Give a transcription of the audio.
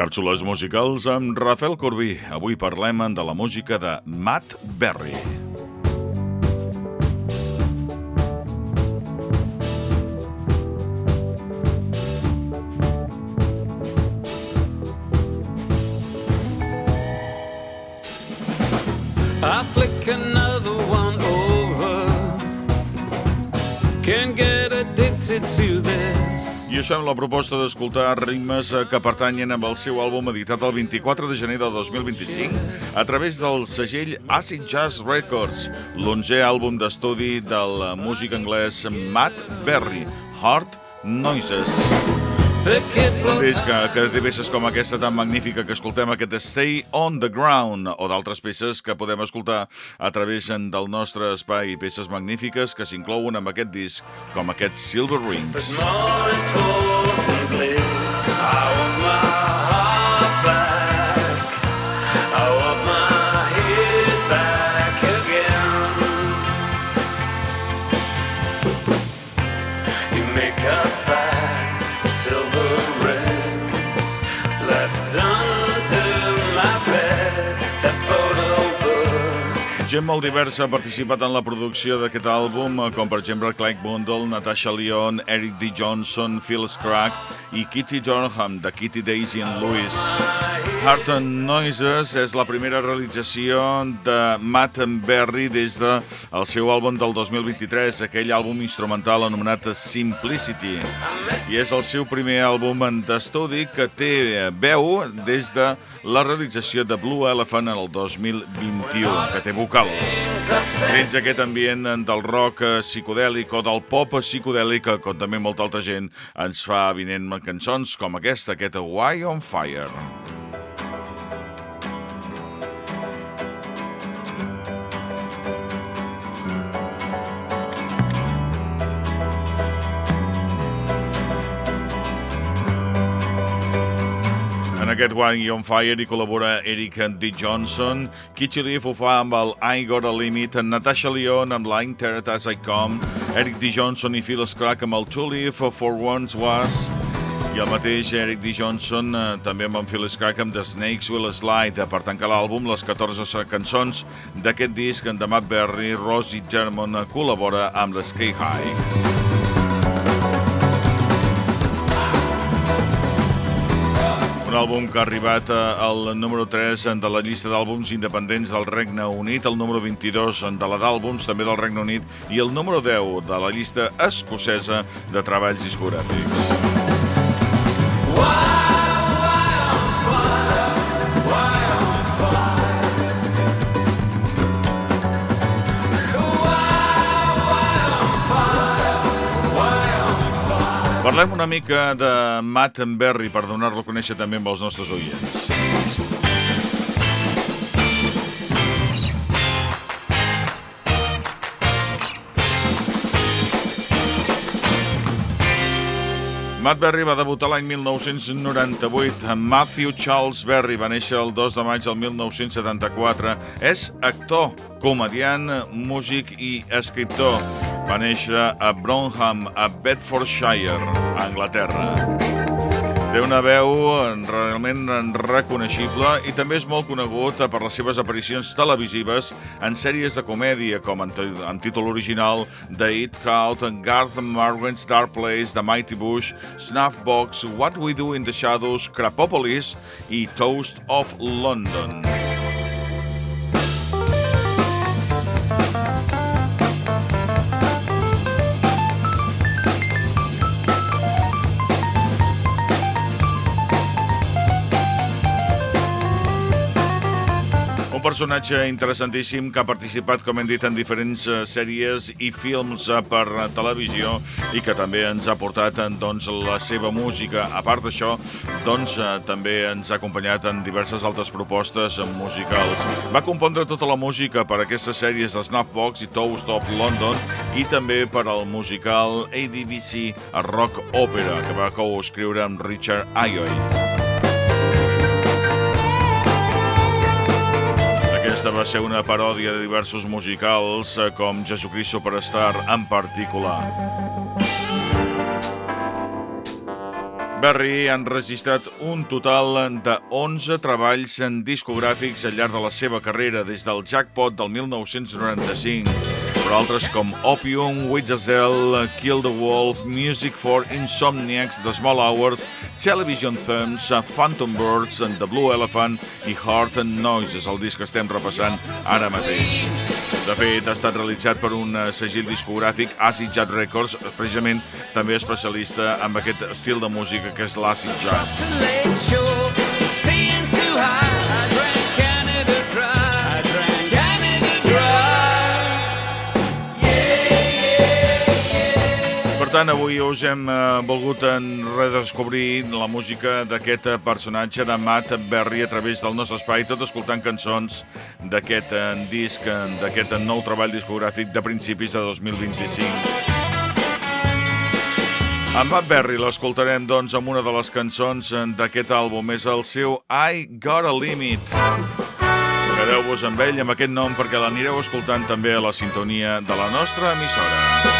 Càpsules musicals amb Rafael Corbí. Avui parlem de la música de Matt Berry. I flick another one over. Can't get addicted to. I us fem la proposta d'escoltar ritmes eh, que pertanyen amb el seu àlbum editat el 24 de gener del 2025 a través del segell Acid Jazz Records, l'onzè àlbum d'estudi del músic anglès Matt Berry, Heart Noises. Pick disc que, té peces com aquesta tan magnífica que escoltem aquest Stay on the Ground o d'altres peces que podem escoltar a través del nostre espai, peces magnífiques que s'inclouen amb aquest disc com aquest Silver Rings. more Gent molt diversa ha participat en la producció d'aquest àlbum, eh, com per exemple Clyde Bundle, Natasha Lyon, Eric D. Johnson, Phil Scragg i Kitty Durham, de Kitty Daisy and Lewis. Heart and Noises és la primera realització de Matt Berry des del de seu àlbum del 2023, aquell àlbum instrumental anomenat Simplicity. I és el seu primer àlbum d'estudi que té veu des de la realització de Blue Elephant en el 2021, que té vocals. Dins aquest ambient del rock eh, psicodèlic o del pop psicodèlic, eh, com també molta altra gent ens fa avinent cançons com aquesta, aquest Why on Fire. En aquest Why on Fire hi col·labora Eric D. Johnson, Leaf ho fa amb el I Got a Limit, Natasha Lyon amb l'Ine Terrat As I Come, Eric D. Johnson i Phil Scragg amb el Two Leaf For Once Was, i el mateix Eric D. Johnson eh, també amb en Phil Scragg amb The Snakes Will Slide per tancar l'àlbum les 14 cançons d'aquest disc de Matt Berry, Rosie German eh, col·labora amb l'Sky High. Àlbum que ha arribat eh, al número 3 de la llista d'àlbums independents del Regne Unit, el número 22 de la d'àlbums també del Regne Unit i el número 10 de la llista escocesa de treballs discogràfics. Parlem una mica de Matt Berry per donar-lo a conèixer també amb els nostres oients. Matt Berry va debutar l'any 1998. Matthew Charles Berry va néixer el 2 de maig del 1974. És actor, comediant, músic i escriptor. Va néixer a Bronham, a Bedfordshire, a Anglaterra. Té una veu realment reconeixible i també és molt conegut per les seves aparicions televisives en sèries de comèdia com en, en títol original The It Crowd, Garth Marvin's Dark Place, The Mighty Bush, Snuffbox, What We Do in the Shadows, Crapopolis i Toast of London. Un personatge interessantíssim que ha participat, com hem dit, en diferents eh, sèries i films eh, per eh, televisió i que també ens ha portat doncs, la seva música. A part d'això, doncs, també ens ha acompanyat en diverses altres propostes musicals. Va compondre tota la música per aquestes sèries de Snapbox i Toast of London i també per al musical ADBC Rock Opera, que va coescriure amb Richard Ayoade. Aquesta va ser una paròdia de diversos musicals, eh, com Jesucrist Superstar en particular. Berry han registrat un total de 11 treballs en discogràfics al llarg de la seva carrera, des del Jackpot del 1995, però altres com Opium, Witchazel, Kill the Wolf, Music for Insomniacs, The Small Hours, Television Themes, Phantom Birds, The Blue Elephant i Heart and Noises, el disc que estem repassant ara mateix. De fet, ha estat realitzat per un segell discogràfic, Acid Jazz Records, precisament també especialista en aquest estil de música que és l'Acid Jazz. Tant, avui us hem eh, volgut redescobrir la música d'aquest personatge de Matt Berry a través del nostre espai, tot escoltant cançons d'aquest eh, disc, eh, d'aquest nou treball discogràfic de principis de 2025. En Matt Berry l'escoltarem, doncs, amb una de les cançons d'aquest àlbum. És el seu I Got a Limit. Quedeu-vos amb ell, amb aquest nom, perquè l'anireu escoltant també a la sintonia de la nostra emissora.